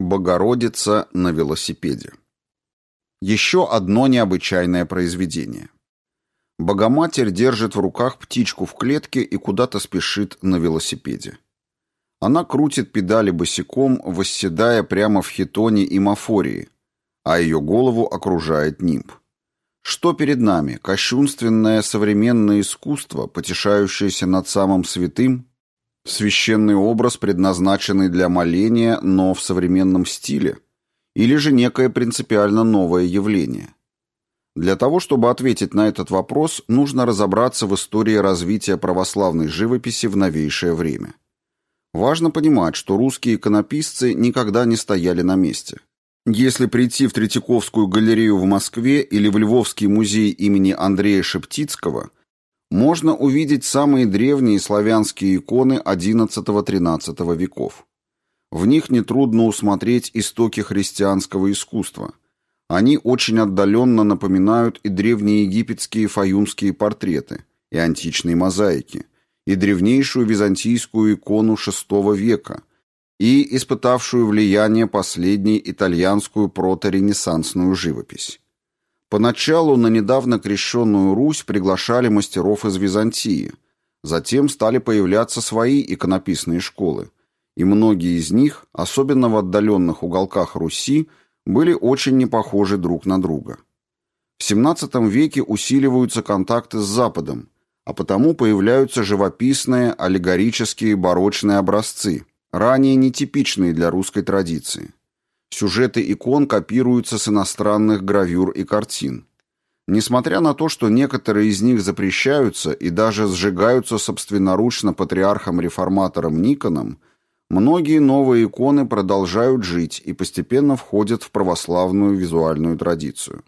Богородица на велосипеде. Еще одно необычайное произведение. Богоматерь держит в руках птичку в клетке и куда-то спешит на велосипеде. Она крутит педали босиком, восседая прямо в хитоне и мафории, а ее голову окружает нимб. Что перед нами? Кощунственное современное искусство, потешающееся над самым святым? Священный образ, предназначенный для моления, но в современном стиле? Или же некое принципиально новое явление? Для того, чтобы ответить на этот вопрос, нужно разобраться в истории развития православной живописи в новейшее время. Важно понимать, что русские иконописцы никогда не стояли на месте. Если прийти в Третьяковскую галерею в Москве или в Львовский музей имени Андрея Шептицкого – можно увидеть самые древние славянские иконы XI-XIII веков. В них нетрудно усмотреть истоки христианского искусства. Они очень отдаленно напоминают и древнеегипетские фаюмские портреты, и античные мозаики, и древнейшую византийскую икону VI века, и испытавшую влияние последней итальянскую проторенессансную живопись. Поначалу на недавно крещенную Русь приглашали мастеров из Византии. Затем стали появляться свои иконописные школы. И многие из них, особенно в отдаленных уголках Руси, были очень не похожи друг на друга. В XVII веке усиливаются контакты с Западом, а потому появляются живописные, аллегорические, барочные образцы, ранее нетипичные для русской традиции. Сюжеты икон копируются с иностранных гравюр и картин. Несмотря на то, что некоторые из них запрещаются и даже сжигаются собственноручно патриархом-реформатором Никоном, многие новые иконы продолжают жить и постепенно входят в православную визуальную традицию.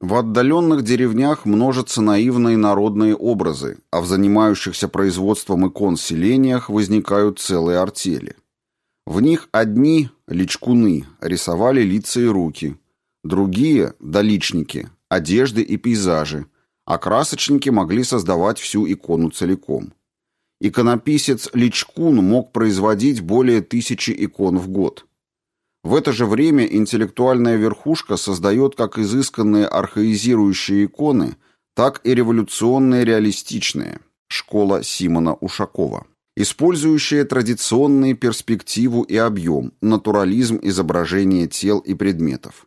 В отдаленных деревнях множатся наивные народные образы, а в занимающихся производством икон селениях возникают целые артели. В них одни, личкуны, рисовали лица и руки, другие, доличники, одежды и пейзажи, а красочники могли создавать всю икону целиком. Иконописец Личкун мог производить более тысячи икон в год. В это же время интеллектуальная верхушка создает как изысканные архаизирующие иконы, так и революционные реалистичные. Школа Симона Ушакова использующая традиционные перспективу и объем, натурализм изображения тел и предметов.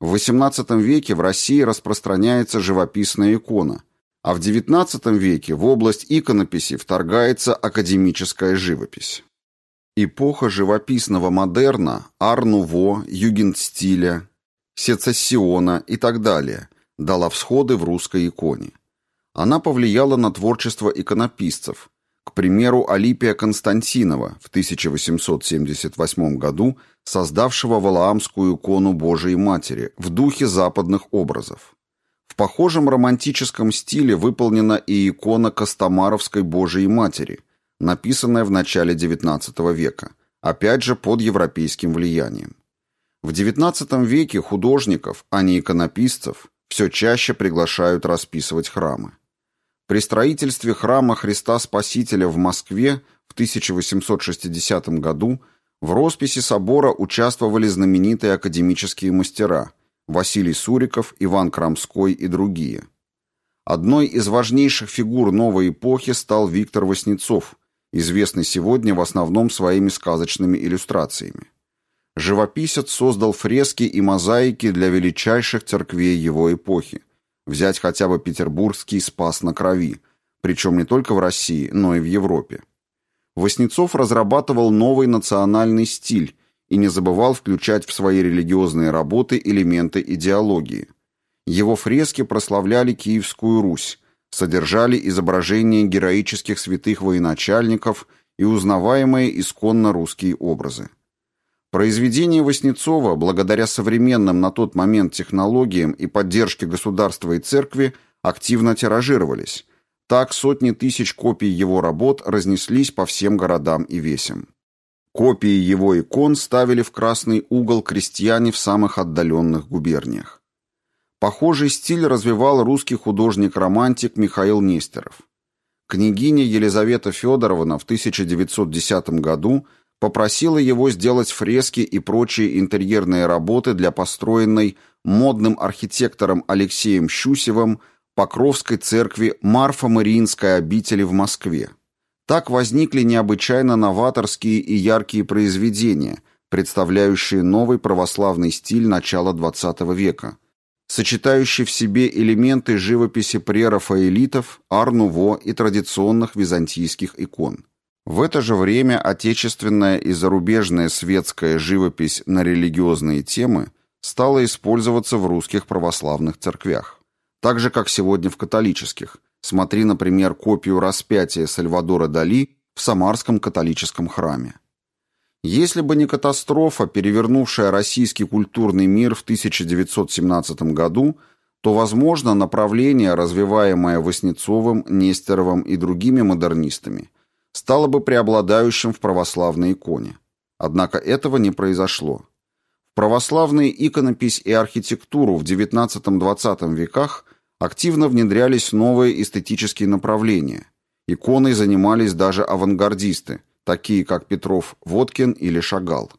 В XVIII веке в России распространяется живописная икона, а в XIX веке в область иконописи вторгается академическая живопись. Эпоха живописного модерна, ар-нуво, югенстиля, сецессиона и так далее дала всходы в русской иконе. Она повлияла на творчество иконописцев – к примеру, Алипия Константинова в 1878 году, создавшего Валаамскую икону Божией Матери в духе западных образов. В похожем романтическом стиле выполнена и икона Костомаровской Божией Матери, написанная в начале XIX века, опять же под европейским влиянием. В XIX веке художников, а не иконописцев, все чаще приглашают расписывать храмы. При строительстве храма Христа Спасителя в Москве в 1860 году в росписи собора участвовали знаменитые академические мастера Василий Суриков, Иван Крамской и другие. Одной из важнейших фигур новой эпохи стал Виктор Васнецов, известный сегодня в основном своими сказочными иллюстрациями. Живописец создал фрески и мозаики для величайших церквей его эпохи Взять хотя бы петербургский «Спас на крови», причем не только в России, но и в Европе. Васнецов разрабатывал новый национальный стиль и не забывал включать в свои религиозные работы элементы идеологии. Его фрески прославляли Киевскую Русь, содержали изображения героических святых военачальников и узнаваемые исконно русские образы. Произведения Васнецова, благодаря современным на тот момент технологиям и поддержке государства и церкви, активно тиражировались. Так сотни тысяч копий его работ разнеслись по всем городам и весям. Копии его икон ставили в красный угол крестьяне в самых отдаленных губерниях. Похожий стиль развивал русский художник-романтик Михаил Нестеров. Княгиня Елизавета Федоровна в 1910 году попросила его сделать фрески и прочие интерьерные работы для построенной модным архитектором Алексеем Щусевым Покровской церкви Марфа-Мариинской обители в Москве. Так возникли необычайно новаторские и яркие произведения, представляющие новый православный стиль начала XX века, сочетающий в себе элементы живописи прерафаэлитов, ар-нуво и традиционных византийских икон. В это же время отечественная и зарубежная светская живопись на религиозные темы стала использоваться в русских православных церквях, так же, как сегодня в католических. Смотри, например, копию распятия Сальвадора Дали в Самарском католическом храме. Если бы не катастрофа, перевернувшая российский культурный мир в 1917 году, то, возможно, направление, развиваемое Васнецовым, Нестеровым и другими модернистами, стало бы преобладающим в православной иконе. Однако этого не произошло. В православные иконопись и архитектуру в XIX-XX веках активно внедрялись новые эстетические направления. Иконой занимались даже авангардисты, такие как Петров, Водкин или Шагал.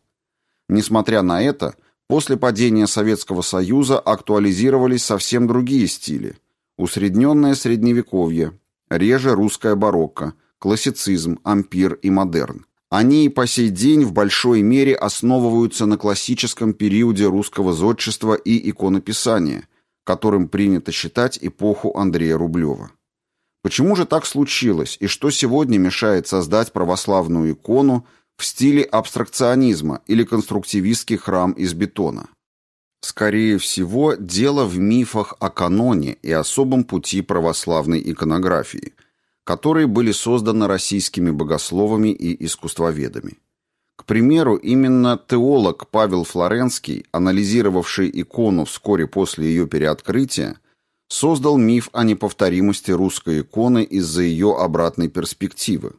Несмотря на это, после падения Советского Союза актуализировались совсем другие стили. Усредненное средневековье, реже русская барокко – классицизм, ампир и модерн. Они и по сей день в большой мере основываются на классическом периоде русского зодчества и иконописания, которым принято считать эпоху Андрея Рублева. Почему же так случилось и что сегодня мешает создать православную икону в стиле абстракционизма или конструктивистский храм из бетона? Скорее всего, дело в мифах о каноне и особом пути православной иконографии – которые были созданы российскими богословами и искусствоведами. К примеру, именно теолог Павел Флоренский, анализировавший икону вскоре после ее переоткрытия, создал миф о неповторимости русской иконы из-за ее обратной перспективы.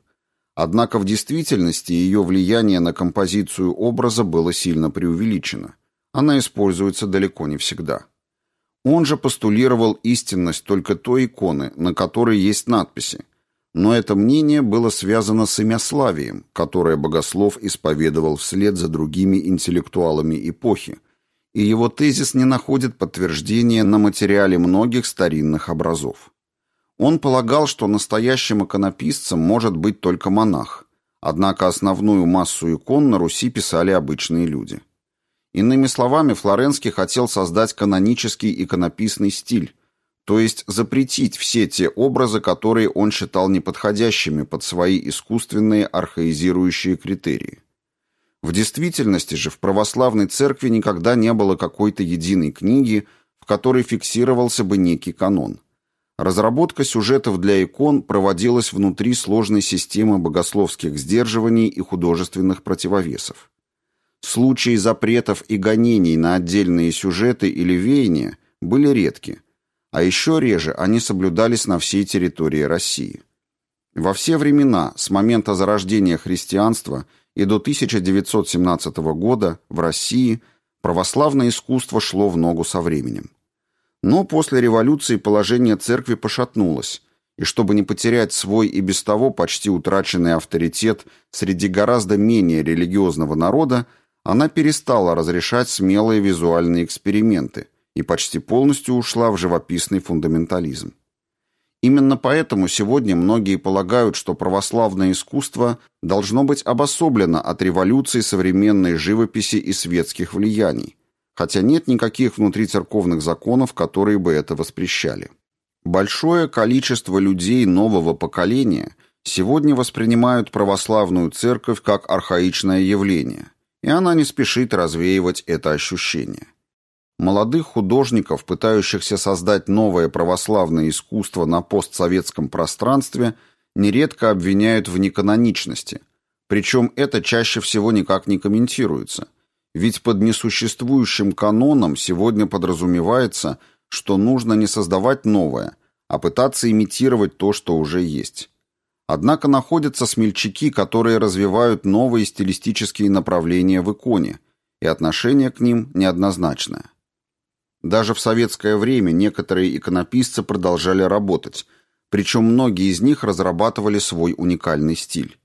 Однако в действительности ее влияние на композицию образа было сильно преувеличено. Она используется далеко не всегда. Он же постулировал истинность только той иконы, на которой есть надписи, но это мнение было связано с имяславием, которое богослов исповедовал вслед за другими интеллектуалами эпохи, и его тезис не находит подтверждения на материале многих старинных образов. Он полагал, что настоящим иконописцем может быть только монах, однако основную массу икон на Руси писали обычные люди. Иными словами, Флоренский хотел создать канонический иконописный стиль, то есть запретить все те образы, которые он считал неподходящими под свои искусственные архаизирующие критерии. В действительности же в православной церкви никогда не было какой-то единой книги, в которой фиксировался бы некий канон. Разработка сюжетов для икон проводилась внутри сложной системы богословских сдерживаний и художественных противовесов. Случаи запретов и гонений на отдельные сюжеты или веяния были редки – а еще реже они соблюдались на всей территории России. Во все времена, с момента зарождения христианства и до 1917 года в России православное искусство шло в ногу со временем. Но после революции положение церкви пошатнулось, и чтобы не потерять свой и без того почти утраченный авторитет среди гораздо менее религиозного народа, она перестала разрешать смелые визуальные эксперименты – и почти полностью ушла в живописный фундаментализм. Именно поэтому сегодня многие полагают, что православное искусство должно быть обособлено от революции современной живописи и светских влияний, хотя нет никаких внутрицерковных законов, которые бы это воспрещали. Большое количество людей нового поколения сегодня воспринимают православную церковь как архаичное явление, и она не спешит развеивать это ощущение. Молодых художников, пытающихся создать новое православное искусство на постсоветском пространстве, нередко обвиняют в неканоничности. Причем это чаще всего никак не комментируется. Ведь под несуществующим каноном сегодня подразумевается, что нужно не создавать новое, а пытаться имитировать то, что уже есть. Однако находятся смельчаки, которые развивают новые стилистические направления в иконе, и отношение к ним неоднозначное. Даже в советское время некоторые иконописцы продолжали работать, причем многие из них разрабатывали свой уникальный стиль.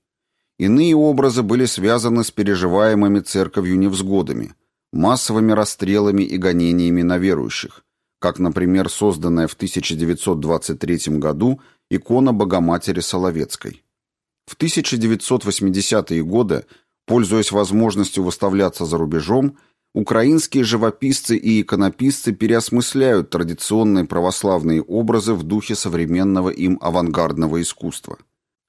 Иные образы были связаны с переживаемыми церковью невзгодами, массовыми расстрелами и гонениями на верующих, как, например, созданная в 1923 году икона Богоматери Соловецкой. В 1980-е годы, пользуясь возможностью выставляться за рубежом, украинские живописцы и иконописцы переосмысляют традиционные православные образы в духе современного им авангардного искусства.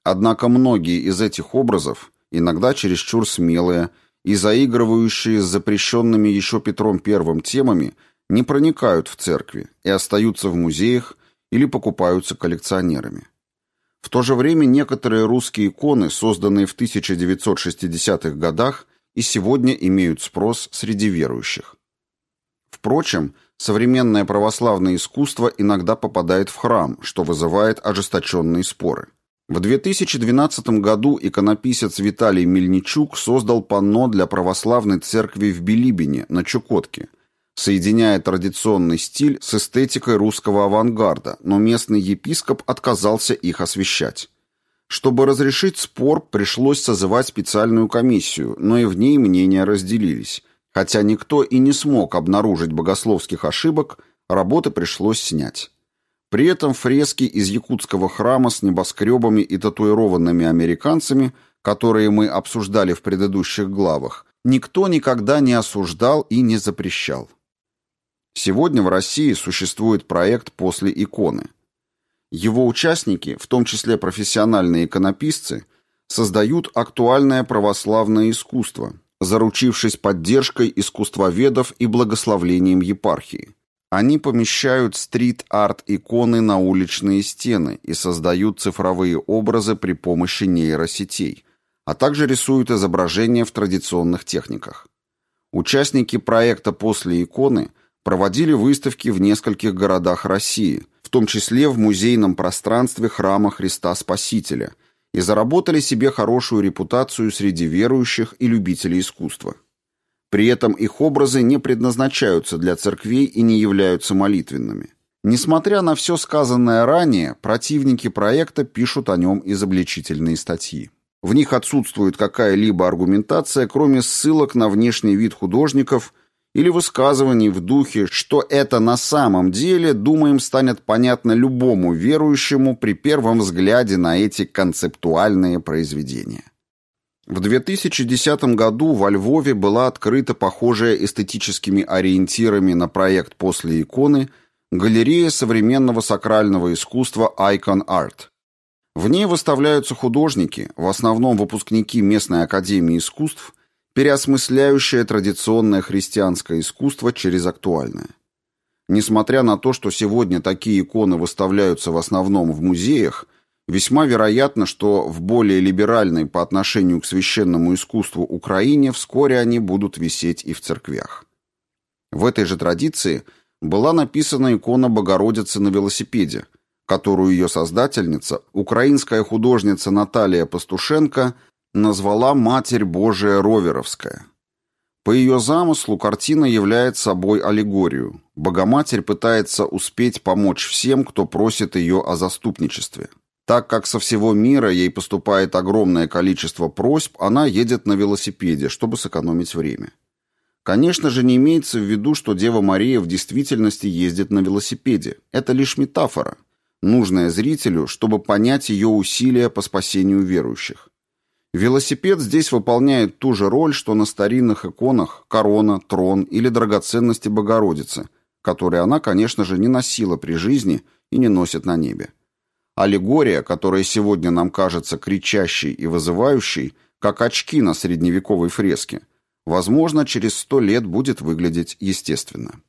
Однако многие из этих образов, иногда чересчур смелые и заигрывающие с запрещенными еще Петром I темами, не проникают в церкви и остаются в музеях или покупаются коллекционерами. В то же время некоторые русские иконы, созданные в 1960-х годах, и сегодня имеют спрос среди верующих. Впрочем, современное православное искусство иногда попадает в храм, что вызывает ожесточенные споры. В 2012 году иконописец Виталий Мельничук создал панно для православной церкви в Билибине на Чукотке, соединяя традиционный стиль с эстетикой русского авангарда, но местный епископ отказался их освещать. Чтобы разрешить спор, пришлось созывать специальную комиссию, но и в ней мнения разделились. Хотя никто и не смог обнаружить богословских ошибок, работы пришлось снять. При этом фрески из якутского храма с небоскребами и татуированными американцами, которые мы обсуждали в предыдущих главах, никто никогда не осуждал и не запрещал. Сегодня в России существует проект «После иконы». Его участники, в том числе профессиональные иконописцы, создают актуальное православное искусство, заручившись поддержкой искусствоведов и благословлением епархии. Они помещают стрит-арт-иконы на уличные стены и создают цифровые образы при помощи нейросетей, а также рисуют изображения в традиционных техниках. Участники проекта «После иконы» проводили выставки в нескольких городах России, в том числе в музейном пространстве Храма Христа Спасителя, и заработали себе хорошую репутацию среди верующих и любителей искусства. При этом их образы не предназначаются для церквей и не являются молитвенными. Несмотря на все сказанное ранее, противники проекта пишут о нем изобличительные статьи. В них отсутствует какая-либо аргументация, кроме ссылок на внешний вид художников или высказываний в духе, что это на самом деле, думаем, станет понятно любому верующему при первом взгляде на эти концептуальные произведения. В 2010 году во Львове была открыта похожая эстетическими ориентирами на проект «После иконы» галерея современного сакрального искусства Icon Art. В ней выставляются художники, в основном выпускники местной академии искусств, переосмысляющие традиционное христианское искусство через актуальное. Несмотря на то, что сегодня такие иконы выставляются в основном в музеях – Весьма вероятно, что в более либеральной по отношению к священному искусству Украине вскоре они будут висеть и в церквях. В этой же традиции была написана икона Богородицы на велосипеде, которую ее создательница, украинская художница Наталья Пастушенко, назвала «Матерь Божия Роверовская». По ее замыслу картина является собой аллегорию. Богоматерь пытается успеть помочь всем, кто просит ее о заступничестве. Так как со всего мира ей поступает огромное количество просьб, она едет на велосипеде, чтобы сэкономить время. Конечно же, не имеется в виду, что Дева Мария в действительности ездит на велосипеде. Это лишь метафора, нужная зрителю, чтобы понять ее усилия по спасению верующих. Велосипед здесь выполняет ту же роль, что на старинных иконах корона, трон или драгоценности Богородицы, которые она, конечно же, не носила при жизни и не носит на небе. Аллегория, которая сегодня нам кажется кричащей и вызывающей, как очки на средневековой фреске, возможно, через сто лет будет выглядеть естественно.